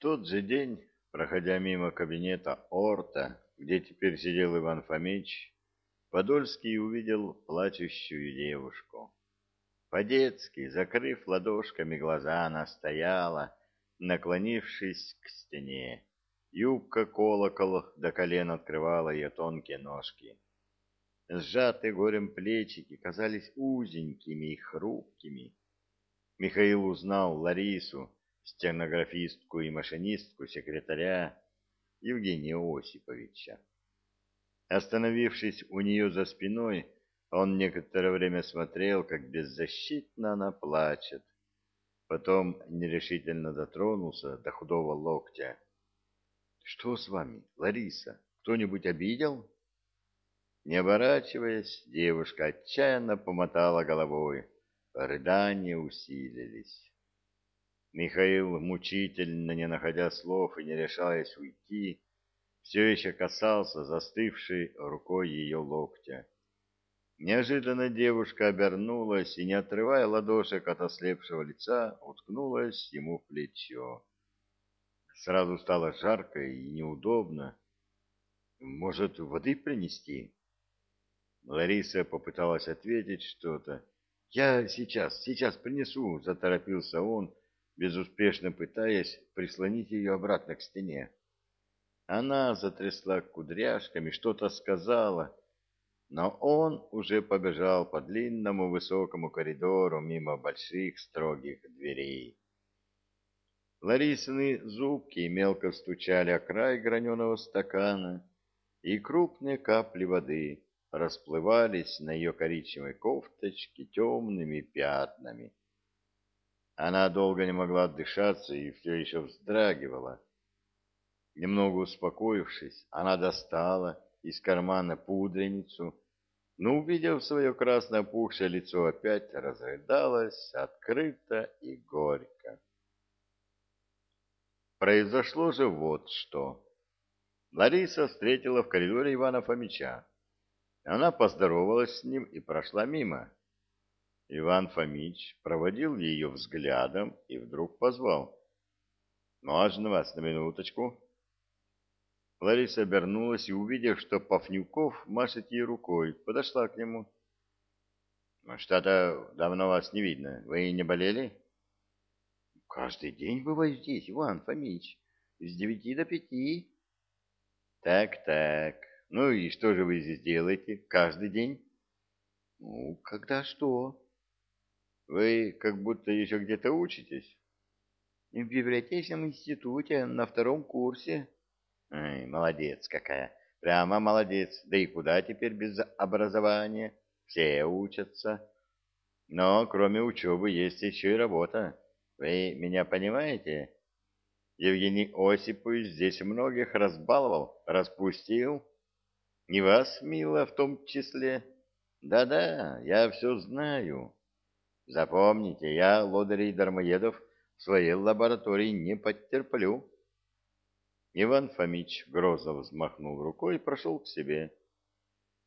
тот же день, проходя мимо кабинета Орта, где теперь сидел Иван Фомич, Подольский увидел плачущую девушку. По-детски, закрыв ладошками глаза, она стояла, наклонившись к стене. Юбка колокол до колен открывала ее тонкие ножки. Сжатые горем плечики казались узенькими и хрупкими. Михаил узнал Ларису, стенографистку и машинистку секретаря Евгения Осиповича. Остановившись у нее за спиной, он некоторое время смотрел, как беззащитно она плачет. Потом нерешительно дотронулся до худого локтя. — Что с вами, Лариса? Кто-нибудь обидел? Не оборачиваясь, девушка отчаянно помотала головой. Рыдания усилились. Михаил, мучительно не находя слов и не решаясь уйти, все еще касался застывшей рукой ее локтя. Неожиданно девушка обернулась и, не отрывая ладошек от ослепшего лица, уткнулась ему в плечо. Сразу стало жарко и неудобно. «Может, воды принести?» Лариса попыталась ответить что-то. «Я сейчас, сейчас принесу», — заторопился он, безуспешно пытаясь прислонить ее обратно к стене. Она затрясла кудряшками, что-то сказала, но он уже побежал по длинному высокому коридору мимо больших строгих дверей. Ларисины зубки мелко стучали о край граненого стакана, и крупные капли воды расплывались на ее коричневой кофточке темными пятнами. Она долго не могла отдышаться и все еще вздрагивала. Немного успокоившись, она достала из кармана пудреницу, но, увидев свое красное опухшее лицо, опять разрыдалась открыто и горько. Произошло же вот что. Лариса встретила в коридоре Ивана Фомича. Она поздоровалась с ним и прошла мимо. Иван Фомич проводил ее взглядом и вдруг позвал. «Можно вас на минуточку?» Лариса обернулась и, увидев, что Пафнюков машет ей рукой, подошла к нему. «Что-то давно вас не видно. Вы не болели?» «Каждый день бываю здесь, Иван Фомич, с девяти до пяти». «Так-так. Ну и что же вы здесь делаете каждый день?» «Ну, когда что?» Вы как будто еще где-то учитесь? В библиотечном институте на втором курсе. Ай, молодец какая. Прямо молодец. Да и куда теперь без образования? Все учатся. Но кроме учебы есть еще и работа. Вы меня понимаете? Евгений Осипович здесь многих разбаловал, распустил. Не вас, мило, в том числе. Да-да, я все знаю. Запомните, я лодырей дармоедов в своей лаборатории не потерплю. Иван Фомич грозно взмахнул рукой и прошел к себе,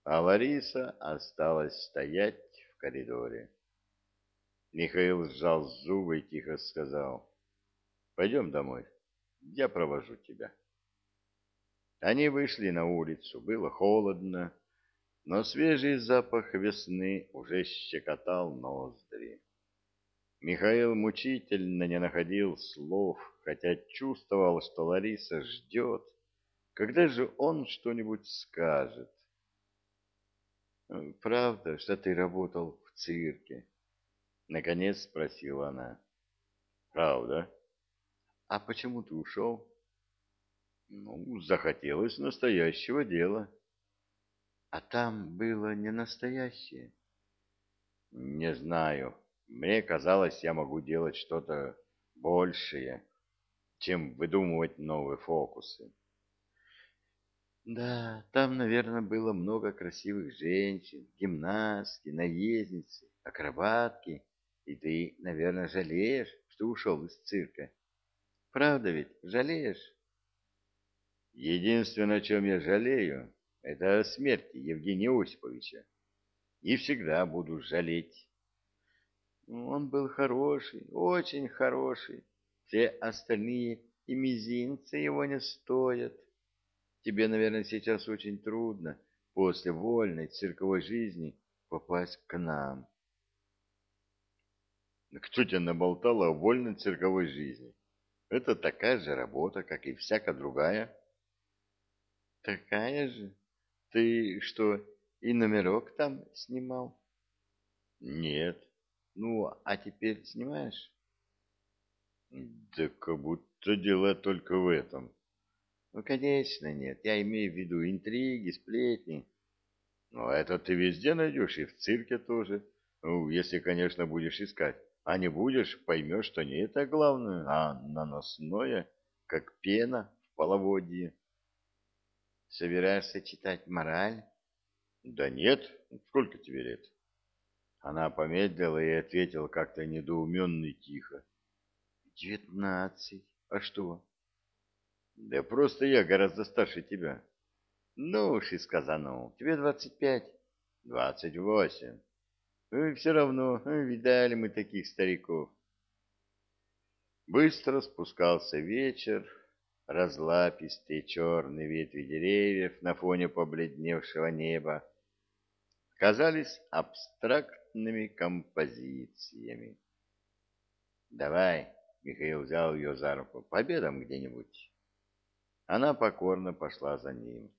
а Лариса осталась стоять в коридоре. Михаил сжал зубы и тихо сказал, «Пойдем домой, я провожу тебя». Они вышли на улицу, было холодно, но свежий запах весны уже щекотал ноздри. Михаил мучительно не находил слов, хотя чувствовал, что Лариса ждет, когда же он что-нибудь скажет. «Правда, что ты работал в цирке?» — наконец спросила она. «Правда. А почему ты ушел?» «Ну, захотелось настоящего дела». А там было не настоящее. Не знаю. Мне казалось, я могу делать что-то большее, чем выдумывать новые фокусы. Да, там, наверное, было много красивых женщин, гимнастки, наездницы, акробатки, и ты, наверное, жалеешь, что ушел из цирка. Правда ведь, жалеешь? Единственное, о чем я жалею, это смерти Евгения Осиповича. И всегда буду жалеть. Он был хороший, очень хороший. Все остальные и мизинца его не стоят. Тебе, наверное, сейчас очень трудно после вольной цирковой жизни попасть к нам. Кто тебя наболтал о вольной цирковой жизни? Это такая же работа, как и всякая другая. Такая же? Ты что, и номерок там снимал? Нет. Ну, а теперь снимаешь? Да как будто дело только в этом. Ну, конечно, нет. Я имею в виду интриги, сплетни. Ну, это ты везде найдешь, и в цирке тоже. Ну, если, конечно, будешь искать. А не будешь, поймешь, что не это главное, а наносное, как пена в половодье. Собираешься читать мораль? Да нет, сколько тебе лет? Она помедлила и ответила как-то недоуменно и тихо. Девятнадцать. А что? Да просто я гораздо старше тебя. Ну уж и сказано. Тебе двадцать пять. Двадцать восемь. И все равно видали мы таких стариков. Быстро спускался вечер, разлапистые черные ветви деревьев на фоне побледневшего неба казались абстрактными композициями. «Давай», — Михаил взял ее за руку, — «пообедаем где-нибудь». Она покорно пошла за ним.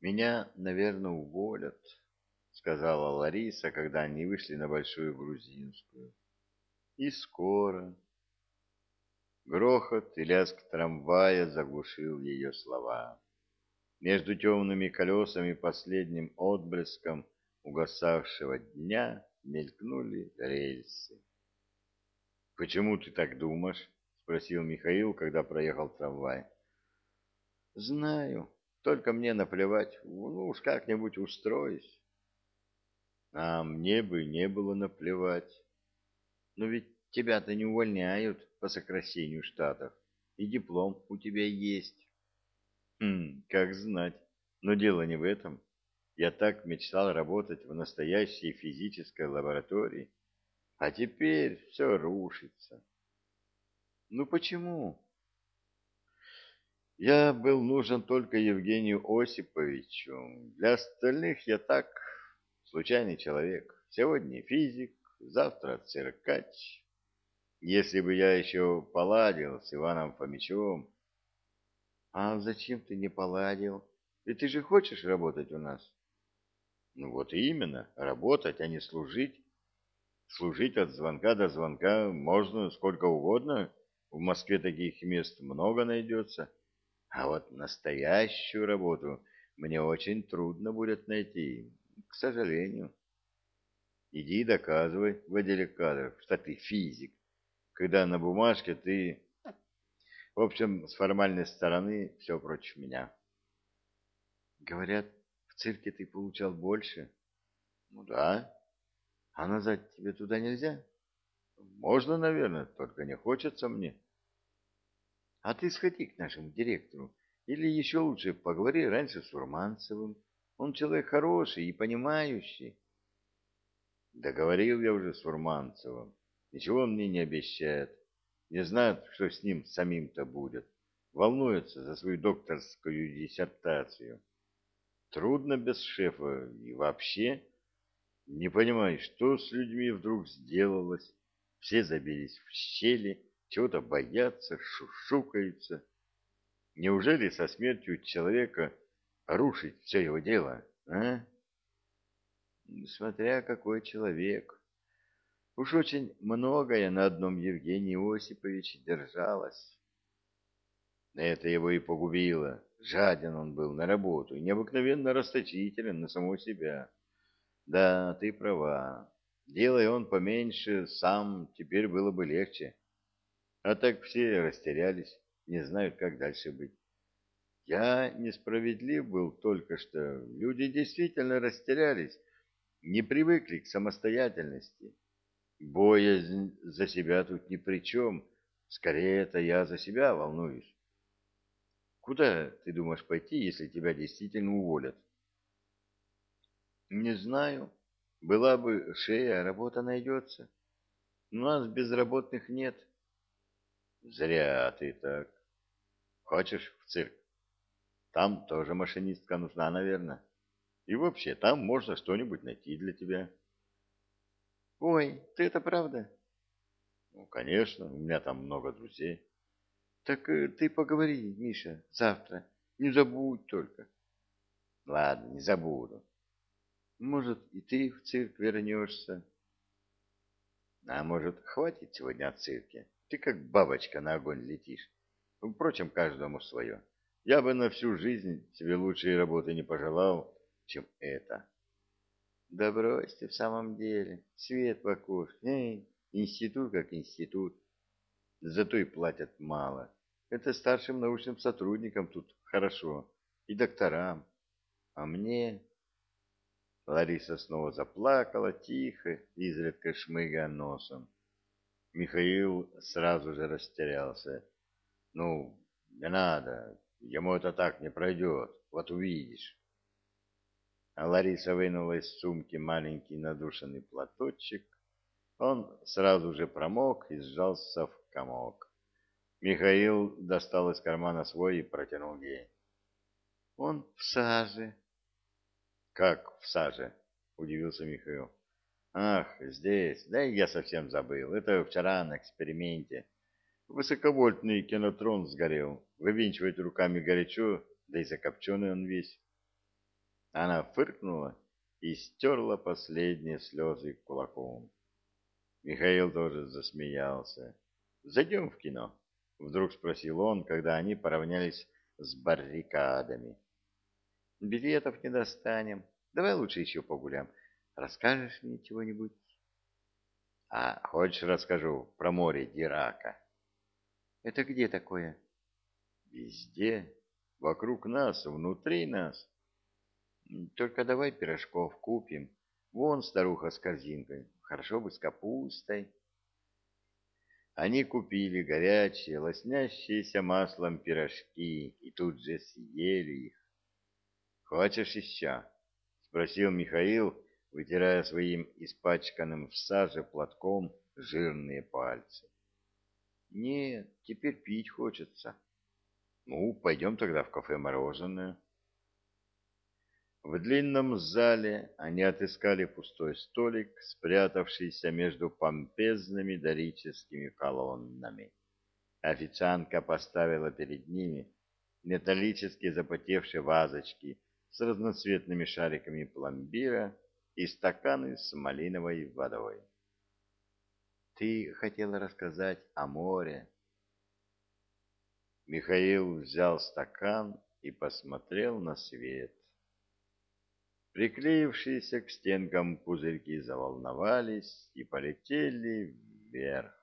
«Меня, наверное, уволят», — сказала Лариса, когда они вышли на Большую Грузинскую. «И скоро». Грохот и лязг трамвая заглушил ее слова. Между темными колесами последним отблеском угасавшего дня мелькнули рельсы. «Почему ты так думаешь?» — спросил Михаил, когда проехал трамвай. «Знаю. Только мне наплевать. Ну уж как-нибудь устроюсь». А мне бы не было наплевать. Но ведь тебя-то не увольняют по сокращению штатов, и диплом у тебя есть. Хм, как знать. Но дело не в этом. Я так мечтал работать в настоящей физической лаборатории. А теперь все рушится. Ну почему? Я был нужен только Евгению Осиповичу. Для остальных я так случайный человек. Сегодня физик, завтра циркач. Если бы я еще поладил с Иваном Фомичевым... А зачем ты не поладил? Ведь ты же хочешь работать у нас? Ну вот именно, работать, а не служить. Служить от звонка до звонка можно сколько угодно. В Москве таких мест много найдется. А вот настоящую работу мне очень трудно будет найти к сожалению. Иди доказывай в отделе кадров, что ты физик, когда на бумажке ты... В общем, с формальной стороны все против меня. Говорят, в цирке ты получал больше? Ну да. А назад тебе туда нельзя? Можно, наверное, только не хочется мне. А ты сходи к нашему директору. Или еще лучше поговори раньше с Урманцевым. Он человек хороший и понимающий. Договорил я уже с Фурманцевым. Ничего он мне не обещает. Не знает, что с ним самим-то будет. Волнуется за свою докторскую диссертацию. Трудно без шефа и вообще. Не понимаю, что с людьми вдруг сделалось. Все забились в щели, чего-то боятся, шушукаются. Неужели со смертью человека рушить все его дело, а? Смотря какой человек. Уж очень многое на одном Евгении Осиповиче держалось. Это его и погубило. Жаден он был на работу и необыкновенно расточителен на самого себя. Да, ты права. Делая он поменьше, сам теперь было бы легче. А так все растерялись, не знают, как дальше быть. Я несправедлив был только что. Люди действительно растерялись, не привыкли к самостоятельности. Боязнь за себя тут ни при чем. Скорее, это я за себя волнуюсь. Куда ты думаешь пойти, если тебя действительно уволят? Не знаю. Была бы шея, работа найдется. У нас безработных нет. Зря ты так. Хочешь в цирк? Там тоже машинистка нужна, наверное. И вообще, там можно что-нибудь найти для тебя. Ой, ты это правда? Ну, конечно, у меня там много друзей. Так э, ты поговори, Миша, завтра. Не забудь только. Ладно, не забуду. Может, и ты в цирк вернешься. А может, хватит сегодня о цирке? Ты как бабочка на огонь летишь. Впрочем, каждому свое. Я бы на всю жизнь себе лучшей работы не пожелал, чем это. Да брось ты в самом деле. Свет в Эй, институт как институт. Зато и платят мало. Это старшим научным сотрудникам тут хорошо. И докторам. А мне... Лариса снова заплакала, тихо, изредка шмыгая носом. Михаил сразу же растерялся. «Ну, не надо, ему это так не пройдет, вот увидишь». Лариса вынула из сумки маленький надушенный платочек. Он сразу же промок и сжался в комок. Михаил достал из кармана свой и протянул ей. «Он в саже», как в саже? Удивился Михаил. Ах, здесь. Да я совсем забыл. Это вчера на эксперименте. Высоковольтный кинотрон сгорел. Вывинчивать руками горячо, да и закопченный он весь. Она фыркнула и стерла последние слезы кулаком. Михаил тоже засмеялся. «Зайдем в кино?» — вдруг спросил он, когда они поравнялись с баррикадами. Билетов не достанем. Давай лучше еще погуляем. Расскажешь мне чего-нибудь? А хочешь расскажу про море Дирака? Это где такое? Везде. Вокруг нас, внутри нас. Только давай пирожков купим. Вон старуха с корзинкой. Хорошо бы с капустой. Они купили горячие, лоснящиеся маслом пирожки и тут же съели их. «Хочешь еще?» — спросил Михаил, вытирая своим испачканным в саже платком жирные пальцы. «Нет, теперь пить хочется». «Ну, пойдем тогда в кафе «Мороженое». В длинном зале они отыскали пустой столик, спрятавшийся между помпезными дорическими колоннами. Официантка поставила перед ними металлические запотевшие вазочки с разноцветными шариками пломбира и стаканы с малиновой водой. «Ты хотела рассказать о море?» Михаил взял стакан и посмотрел на свет. Приклеившиеся к стенкам пузырьки заволновались и полетели вверх.